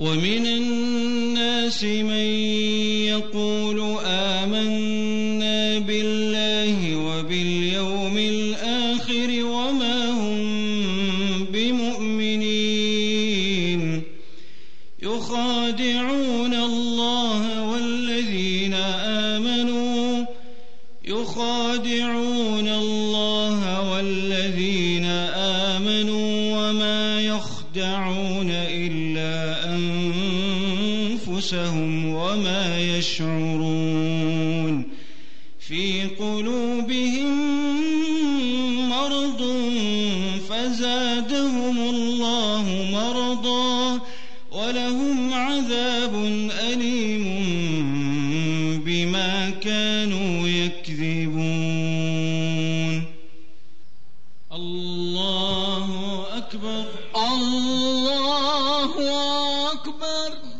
ومن الناس من يقول آمنا بالله وباليوم الآخر وما هم بمؤمنين. يخادعون الله والذين آمنوا. يخادعون الله والذين أنفسهم وما يشعرون في قلوبهم مرض فزادهم الله مرضا ولهم عذاب أليم بما كانوا يكذبون. الله أكبر. الله أكبر.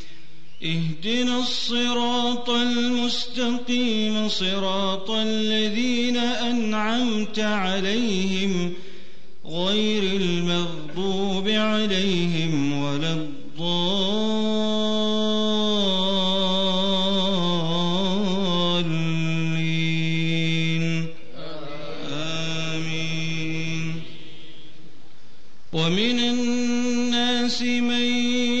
اهدنا الصراط المستقيم صراط الذين أنعمت عليهم غير المغضوب عليهم ولا الضالين. آمين. ومن الناس من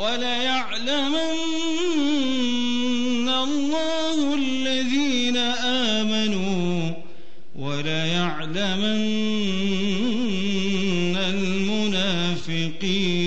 وليعلمن الله الذين آمنوا وليعلمن المنافقين.